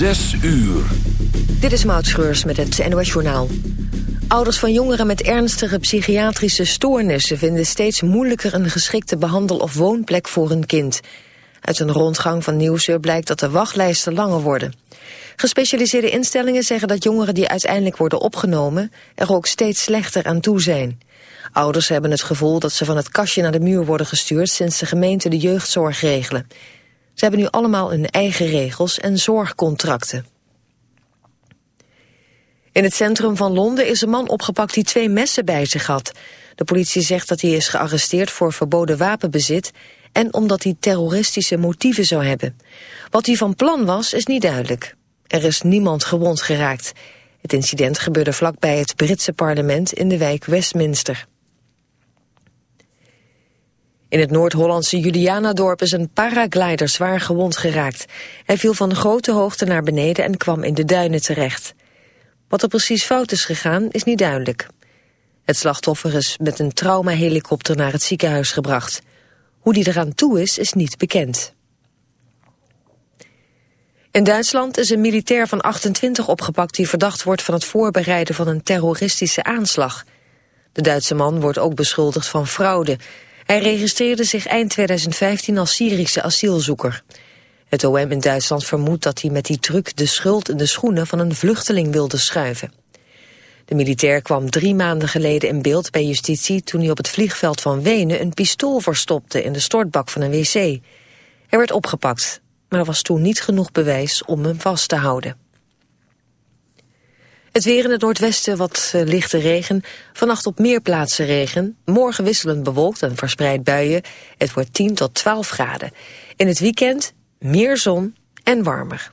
Zes uur. Dit is Maud Schreurs met het NOS Journaal. Ouders van jongeren met ernstige psychiatrische stoornissen... vinden steeds moeilijker een geschikte behandel- of woonplek voor hun kind. Uit een rondgang van Nieuwsuur blijkt dat de wachtlijsten langer worden. Gespecialiseerde instellingen zeggen dat jongeren die uiteindelijk worden opgenomen... er ook steeds slechter aan toe zijn. Ouders hebben het gevoel dat ze van het kastje naar de muur worden gestuurd... sinds de gemeente de jeugdzorg regelen. Ze hebben nu allemaal hun eigen regels en zorgcontracten. In het centrum van Londen is een man opgepakt die twee messen bij zich had. De politie zegt dat hij is gearresteerd voor verboden wapenbezit... en omdat hij terroristische motieven zou hebben. Wat hij van plan was, is niet duidelijk. Er is niemand gewond geraakt. Het incident gebeurde vlakbij het Britse parlement in de wijk Westminster. In het Noord-Hollandse Julianadorp is een paraglider zwaar gewond geraakt. Hij viel van grote hoogte naar beneden en kwam in de duinen terecht. Wat er precies fout is gegaan is niet duidelijk. Het slachtoffer is met een traumahelikopter naar het ziekenhuis gebracht. Hoe die eraan toe is, is niet bekend. In Duitsland is een militair van 28 opgepakt die verdacht wordt van het voorbereiden van een terroristische aanslag. De Duitse man wordt ook beschuldigd van fraude. Hij registreerde zich eind 2015 als Syrische asielzoeker. Het OM in Duitsland vermoedt dat hij met die truc de schuld in de schoenen van een vluchteling wilde schuiven. De militair kwam drie maanden geleden in beeld bij justitie toen hij op het vliegveld van Wenen een pistool verstopte in de stortbak van een wc. Hij werd opgepakt, maar er was toen niet genoeg bewijs om hem vast te houden. Het weer in het noordwesten wat uh, lichte regen. Vannacht op meer plaatsen regen. Morgen wisselend bewolkt en verspreid buien. Het wordt 10 tot 12 graden. In het weekend meer zon en warmer.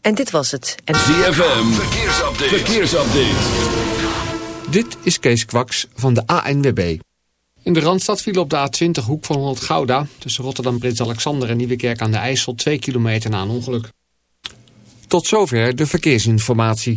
En dit was het. En... ZFM, verkeersupdate. verkeersupdate. Dit is Kees Kwaks van de ANWB. In de Randstad viel op de A20 hoek van Holland Gouda... tussen Rotterdam, Prins Alexander en Nieuwekerk aan de IJssel... 2 kilometer na een ongeluk. Tot zover de verkeersinformatie.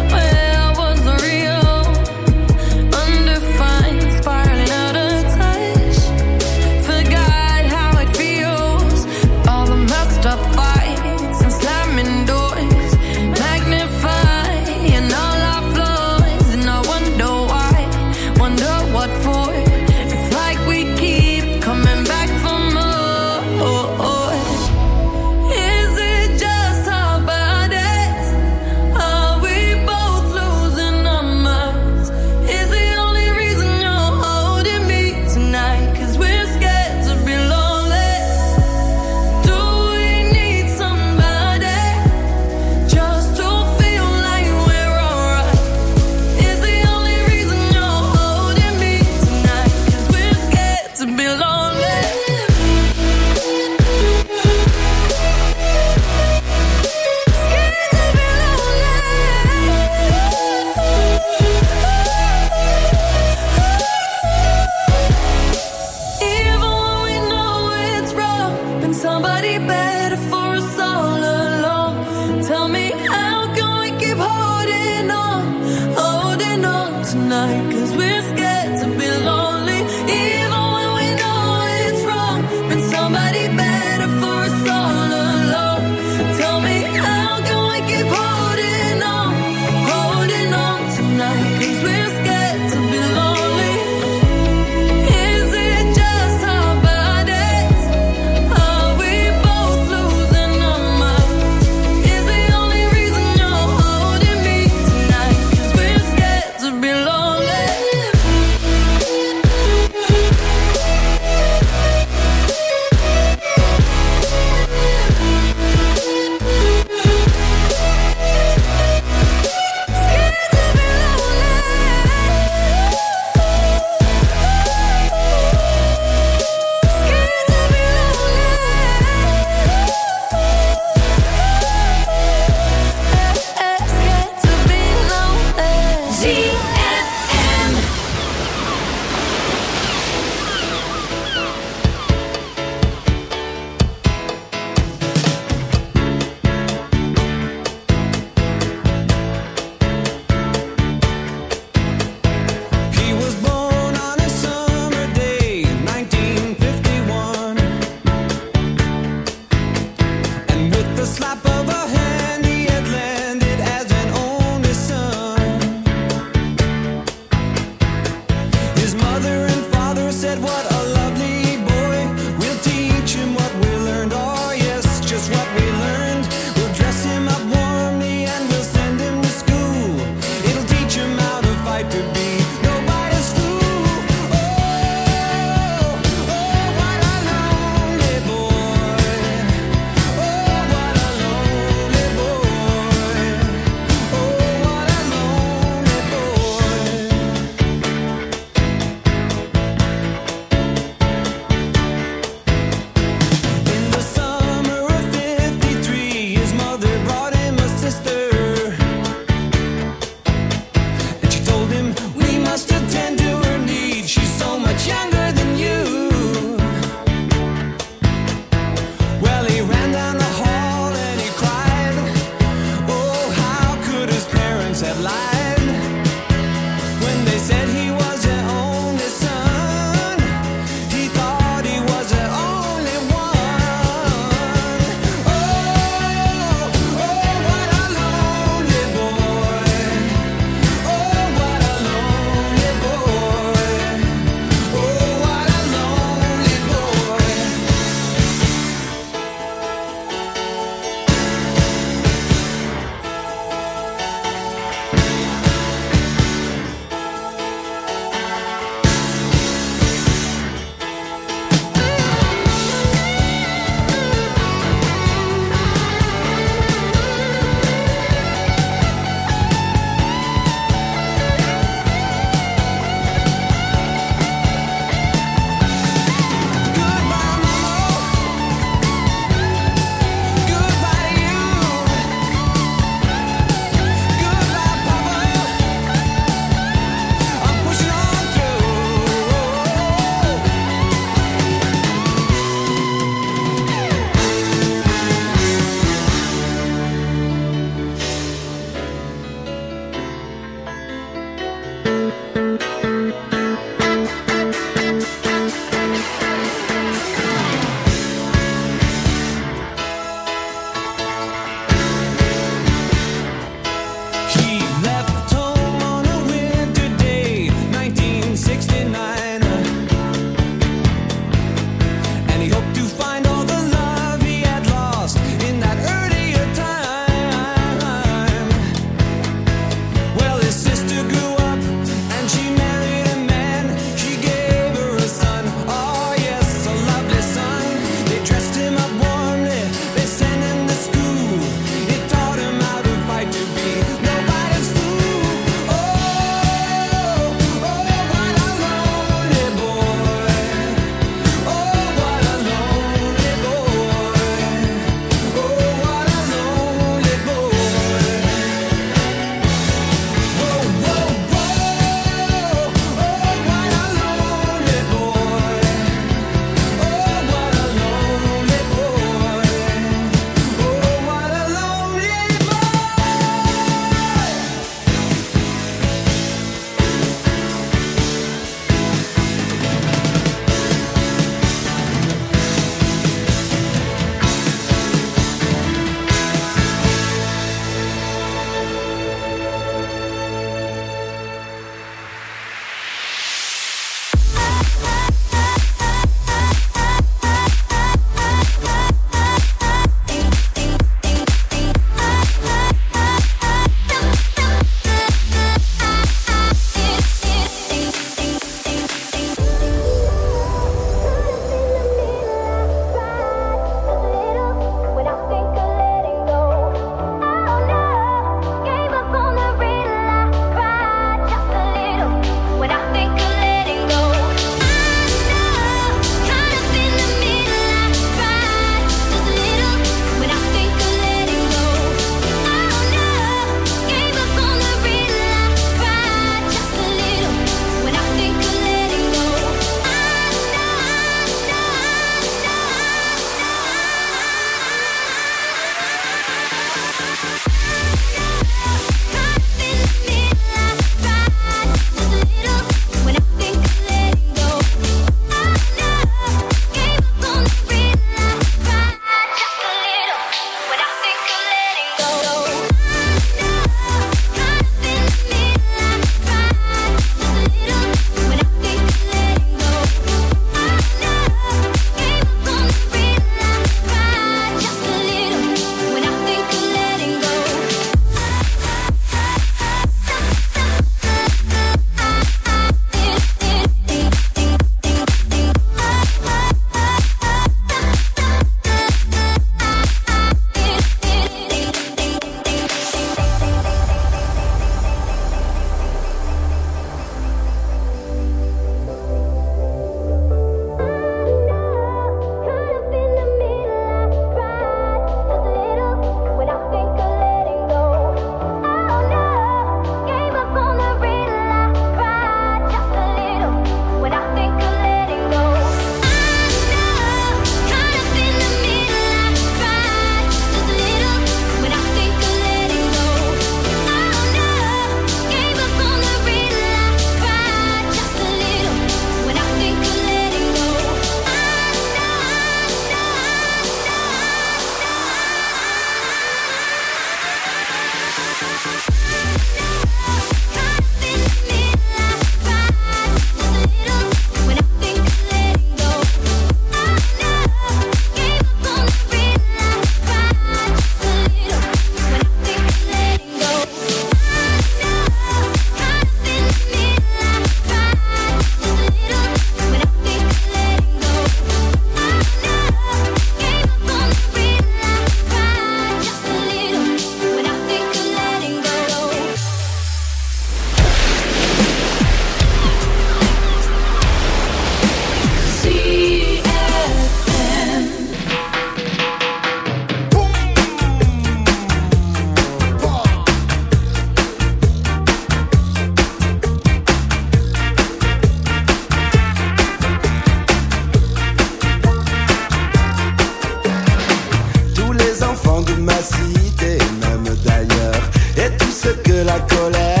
la colère.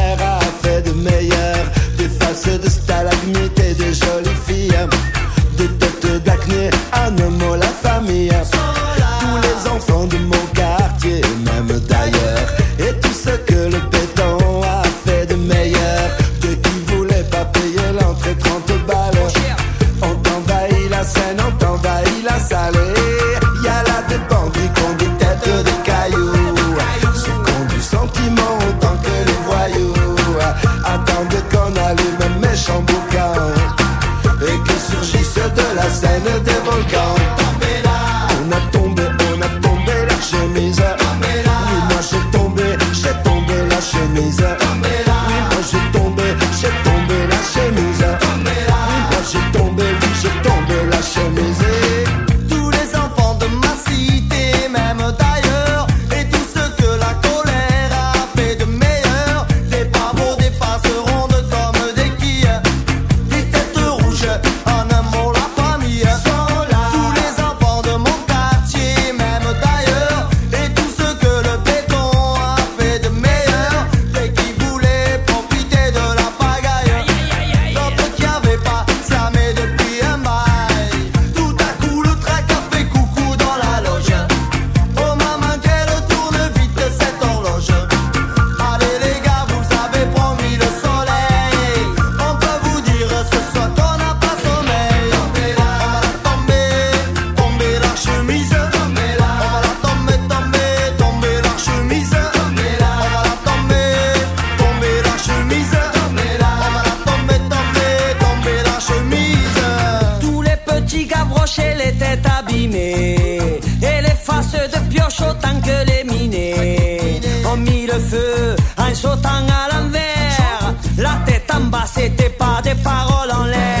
Et les faces de pioche autant que les minées ont mis le feu en sautant à l'envers. La tête en bas, c'était pas des paroles en l'air.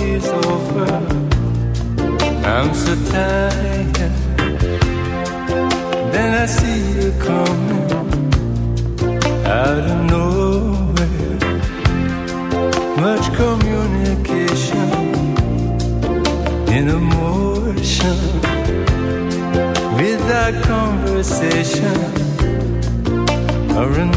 is over. I'm so tired. Then I see you coming out of nowhere. Much communication in emotion without conversation or an.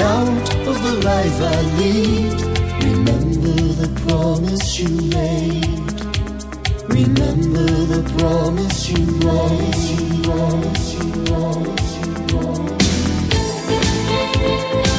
out of the life I lead. Remember the promise you made. Remember the promise you made. You promise, you promise, you.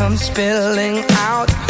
come spilling out.